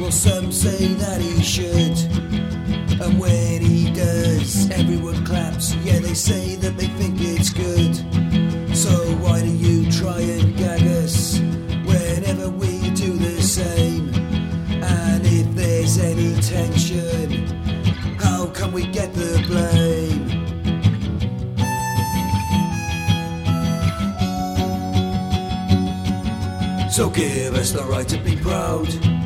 Well, some say that he should. And when he does, everyone claps. Yeah, they say that they think it's good. So why do you try and gag us whenever we do the same? And if there's any tension, how can we get the blame? So give us the right to be proud.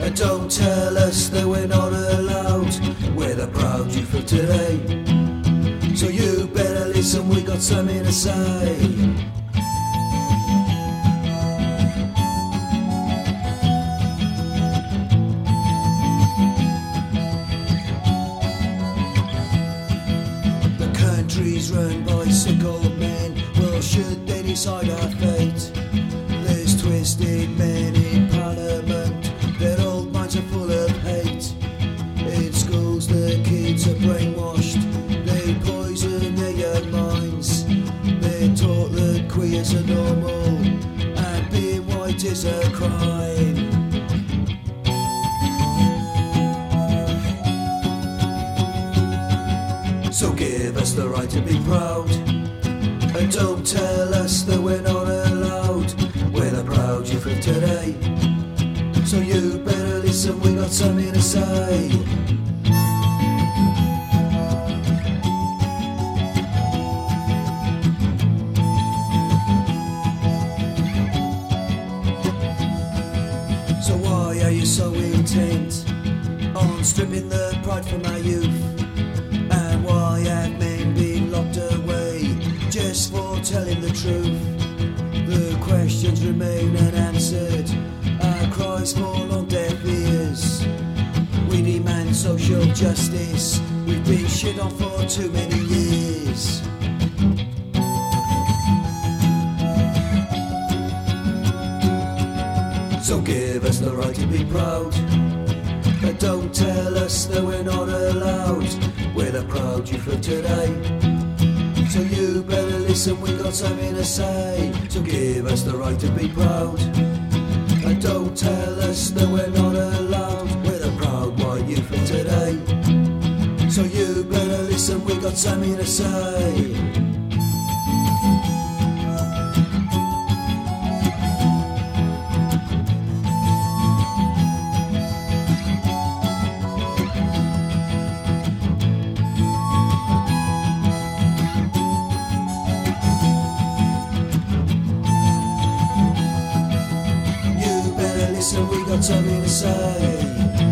And don't tell us that we're not allowed. We're the proud youth of today. So you better listen, we got something to say. The country's run by sick old men. Well, should they decide our fate? There's twisted So give us the right to be proud. And don't tell us that we're not allowed. We're the proud youth of today. So you better listen, we got something to say. So why are you so intent on stripping the pride from our youth? And why have men been locked away just for telling the truth? The questions remain unanswered, our cries fall on deaf ears. We demand social justice, we've been shit on for too many years. So give us the right to be proud. But don't tell us that we're not allowed. We're the proud you of today. So you better listen, we got something to say. So give us the right to be proud. And don't tell us that we're not allowed. We're the proud white youth of today. So you better listen, we got something to say. So we got something to say.